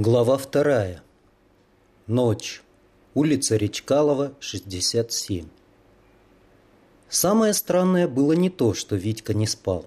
Глава вторая. Ночь. Улица Речкалова, 67. Самое странное было не то, что Витька не спал.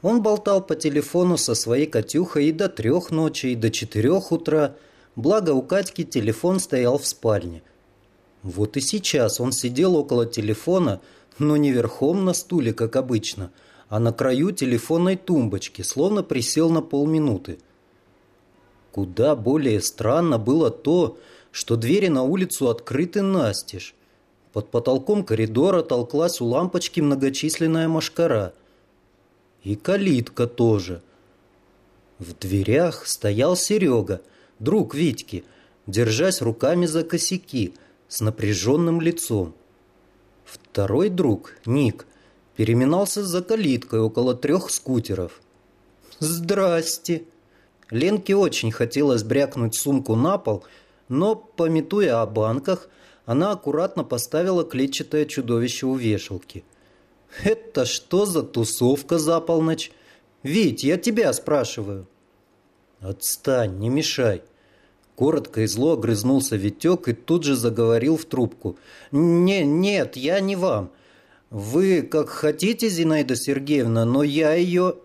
Он болтал по телефону со своей Катюхой и до трех ночи, и до четырех утра, благо у Катьки телефон стоял в спальне. Вот и сейчас он сидел около телефона, но не верхом на стуле, как обычно, а на краю телефонной тумбочки, словно присел на полминуты – Куда более странно было то, что двери на улицу открыты настежь. Под потолком коридора толклась у лампочки многочисленная машкара. И калитка тоже. В дверях стоял Серега, друг Витьки, держась руками за косяки, с напряженным лицом. Второй друг, Ник, переминался за калиткой около трех скутеров. «Здрасте!» Ленке очень хотелось брякнуть сумку на пол, но, пометуя о банках, она аккуратно поставила клетчатое чудовище у вешалки. «Это что за тусовка за полночь? Вить, я тебя спрашиваю». «Отстань, не мешай». Коротко и зло огрызнулся Витек и тут же заговорил в трубку. «Не, нет, я не вам. Вы как хотите, Зинаида Сергеевна, но я ее...»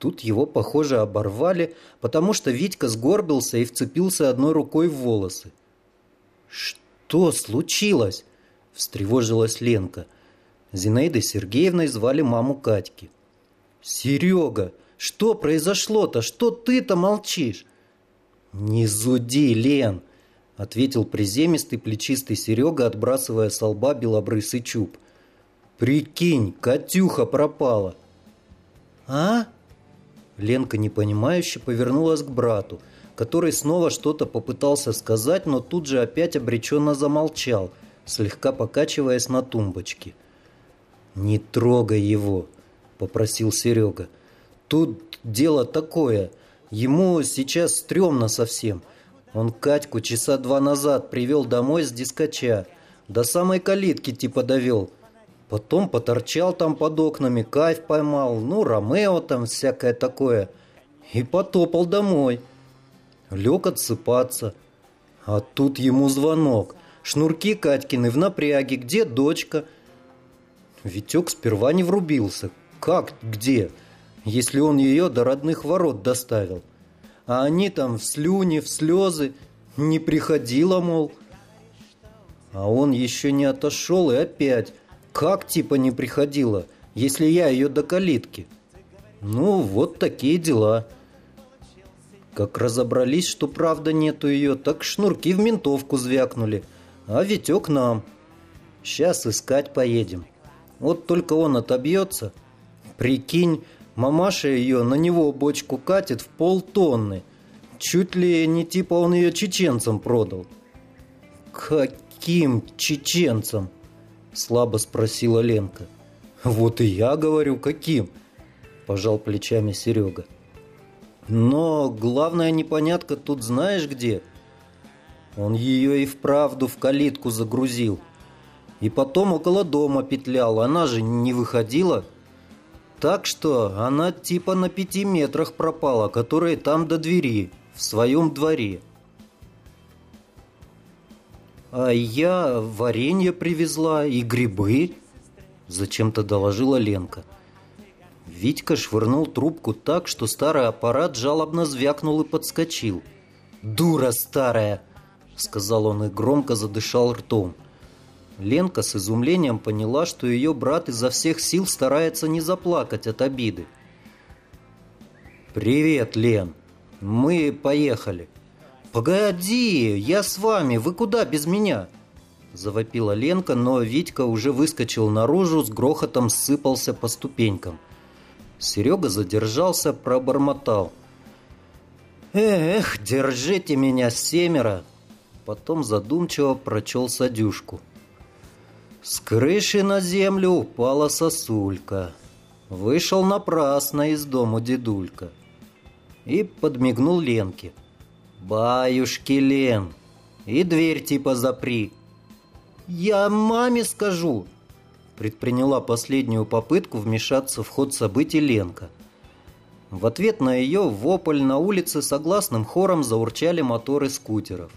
Тут его, похоже, оборвали, потому что Витька сгорбился и вцепился одной рукой в волосы. «Что случилось?» – встревожилась Ленка. Зинаидой Сергеевной звали маму Катьки. «Серега, что произошло-то? Что ты-то молчишь?» «Не зуди, Лен!» – ответил приземистый плечистый Серега, отбрасывая со лба белобрысый чуб. «Прикинь, Катюха пропала!» «А?» Ленка непонимающе повернулась к брату, который снова что-то попытался сказать, но тут же опять обреченно замолчал, слегка покачиваясь на тумбочке. «Не трогай его», — попросил Серега. «Тут дело такое. Ему сейчас стрёмно совсем. Он Катьку часа два назад привел домой с дискача. До самой калитки типа довел. Потом поторчал там под окнами, кайф поймал, ну, Ромео там, всякое такое. И потопал домой. Лег отсыпаться. А тут ему звонок. Шнурки Катькины в напряге. Где дочка? Витек сперва не врубился. Как где? Если он ее до родных ворот доставил. А они там в слюне, в слезы. Не приходила, мол. А он еще не отошел и опять как типа не приходила, если я ее до калитки? Ну, вот такие дела. Как разобрались, что правда нету ее, так шнурки в ментовку звякнули, а Витек нам. Сейчас искать поедем. Вот только он отобьется. Прикинь, мамаша ее на него бочку катит в полтонны. Чуть ли не типа он ее чеченцам продал. Каким чеченцам? Слабо спросила Ленка. Вот и я говорю, каким? Пожал плечами Серега. Но главная непонятка тут знаешь где? Он ее и вправду в калитку загрузил. И потом около дома петлял, она же не выходила. Так что она типа на пяти метрах пропала, которые там до двери, в своем дворе. «А я варенье привезла и грибы», – зачем-то доложила Ленка. Витька швырнул трубку так, что старый аппарат жалобно звякнул и подскочил. «Дура старая!» – сказал он и громко задышал ртом. Ленка с изумлением поняла, что ее брат изо всех сил старается не заплакать от обиды. «Привет, Лен! Мы поехали!» «Погоди, я с вами, вы куда без меня?» Завопила Ленка, но Витька уже выскочил наружу, с грохотом сыпался по ступенькам. Серега задержался, пробормотал. «Эх, держите меня семеро!» Потом задумчиво прочел садюшку. С крыши на землю упала сосулька. Вышел напрасно из дому дедулька. И подмигнул Ленке. «Баюшки, Лен, и дверь типа запри». «Я маме скажу», — предприняла последнюю попытку вмешаться в ход событий Ленка. В ответ на ее вопль на улице согласным хором заурчали моторы скутеров.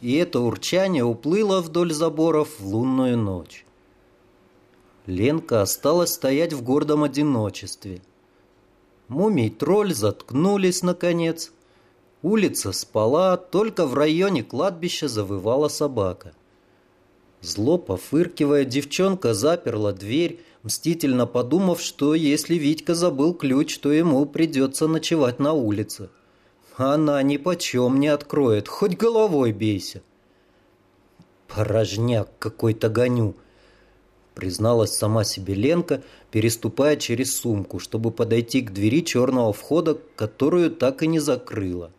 И это урчание уплыло вдоль заборов в лунную ночь. Ленка осталась стоять в гордом одиночестве. Мумий-тролль заткнулись, наконец. Улица спала, только в районе кладбища завывала собака. Зло пофыркивая, девчонка заперла дверь, мстительно подумав, что если Витька забыл ключ, то ему придется ночевать на улице. Она ни почем не откроет, хоть головой бейся. Порожняк какой-то гоню, призналась сама себе Ленка, переступая через сумку, чтобы подойти к двери черного входа, которую так и не закрыла.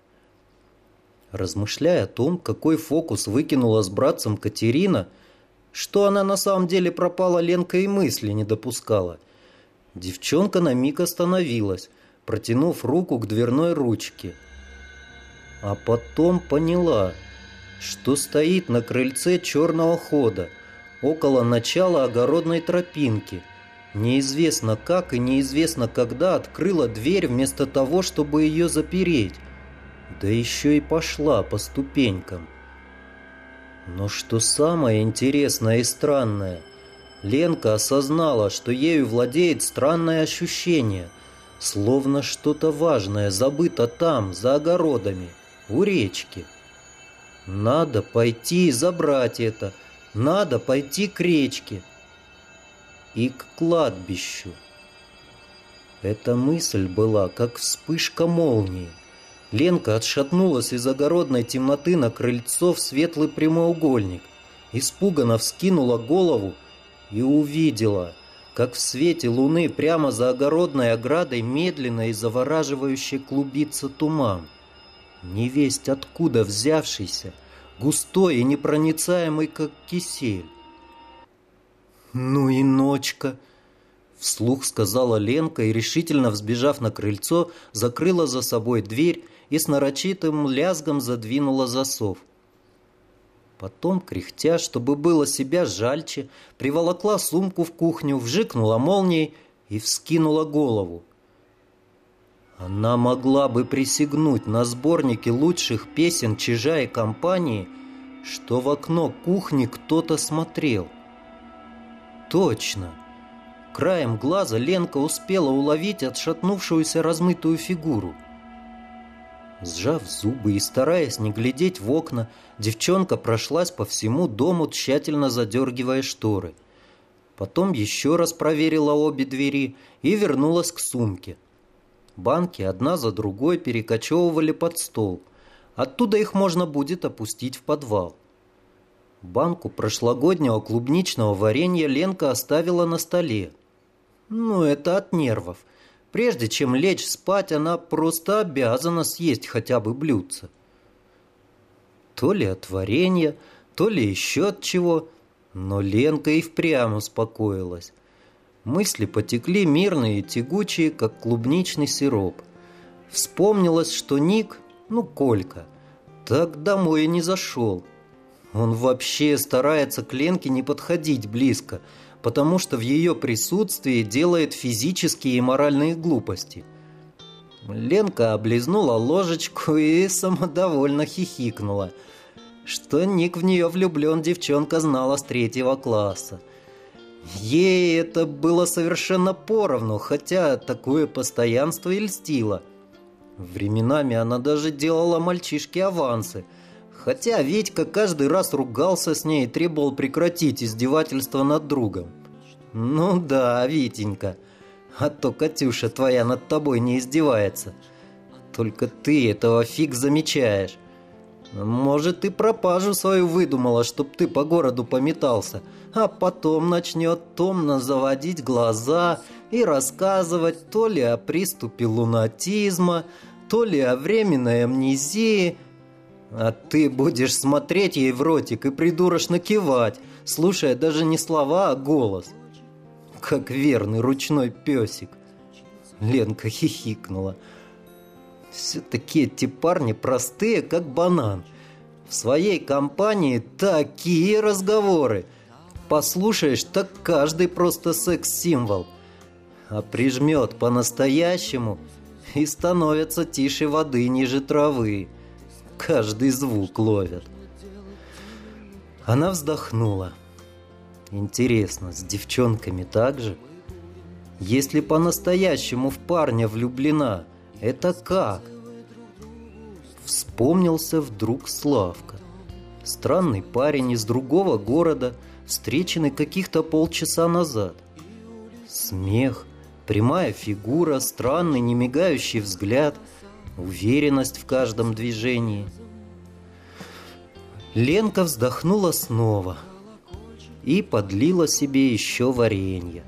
Размышляя о том, какой фокус выкинула с братцем Катерина, что она на самом деле пропала, Ленка и мысли не допускала. Девчонка на миг остановилась, протянув руку к дверной ручке. А потом поняла, что стоит на крыльце черного хода, около начала огородной тропинки. Неизвестно как и неизвестно когда открыла дверь вместо того, чтобы ее запереть. Да еще и пошла по ступенькам. Но что самое интересное и странное, Ленка осознала, что ею владеет странное ощущение, словно что-то важное забыто там, за огородами, у речки. Надо пойти и забрать это – надо пойти к речке и к кладбищу. Эта мысль была, как вспышка молнии. Ленка отшатнулась из огородной темноты на крыльцо в светлый прямоугольник, испуганно вскинула голову и увидела, как в свете луны прямо за огородной оградой медленно и завораживающе клубится туман. Невесть откуда взявшийся – густой и непроницаемый, как кисель. «Ну и ночка!» Вслух сказала Ленка и, решительно взбежав на крыльцо, закрыла за собой дверь и с нарочитым лязгом задвинула засов. Потом, кряхтя, чтобы было себя жальче, приволокла сумку в кухню, вжикнула молнией и вскинула голову. Она могла бы присягнуть на сборнике лучших песен Чижа и компании, что в окно кухни кто-то смотрел. Точно. Краем глаза Ленка успела уловить отшатнувшуюся размытую фигуру. Сжав зубы и стараясь не глядеть в окна, девчонка прошлась по всему дому, тщательно задергивая шторы. Потом еще раз проверила обе двери и вернулась к сумке – Банки одна за другой перекочевывали под стол. Оттуда их можно будет опустить в подвал. Банку прошлогоднего клубничного варенья Ленка оставила на столе. Ну, это от нервов. Прежде чем лечь спать, она просто обязана съесть хотя бы блюдце. То ли от варенья, то ли еще от чего, но Ленка и впрямь успокоилась. Мысли потекли мирные и тягучие, как клубничный сироп. Вспомнилось, что Ник, ну, Колька, так домой и не зашел. Он вообще старается к Ленке не подходить близко, потому что в ее присутствии делает физические и моральные глупости. Ленка облизнула ложечку и самодовольно хихикнула. Что Ник в нее влюблен, девчонка знала с третьего класса. Ей это было совершенно поровну, хотя такое постоянство и льстило. Временами она даже делала мальчишке авансы, хотя Витька каждый раз ругался с ней и требовал прекратить издевательство над другом. «Ну да, Витенька, а то Катюша твоя над тобой не издевается. Только ты этого фиг замечаешь. Может, и пропажу свою выдумала, чтоб ты по городу пометался, а потом начнет томно заводить глаза и рассказывать то ли о приступе лунатизма, то ли о временной амнезии. А ты будешь смотреть ей в ротик и придурочно кивать, слушая даже не слова, а голос. Как верный ручной песик. Ленка хихикнула. Все-таки эти парни простые, как банан. В своей компании такие разговоры. Послушаешь, так каждый просто секс-символ. А прижмет по-настоящему и становятся тише воды ниже травы. Каждый звук ловят. Она вздохнула. Интересно, с девчонками так же? Если по-настоящему в парня влюблена, это как? Вспомнился вдруг Славка. Странный парень из другого города, встреченный каких-то полчаса назад. Смех, прямая фигура, странный немигающий взгляд, уверенность в каждом движении. Ленка вздохнула снова и подлила себе еще варенье.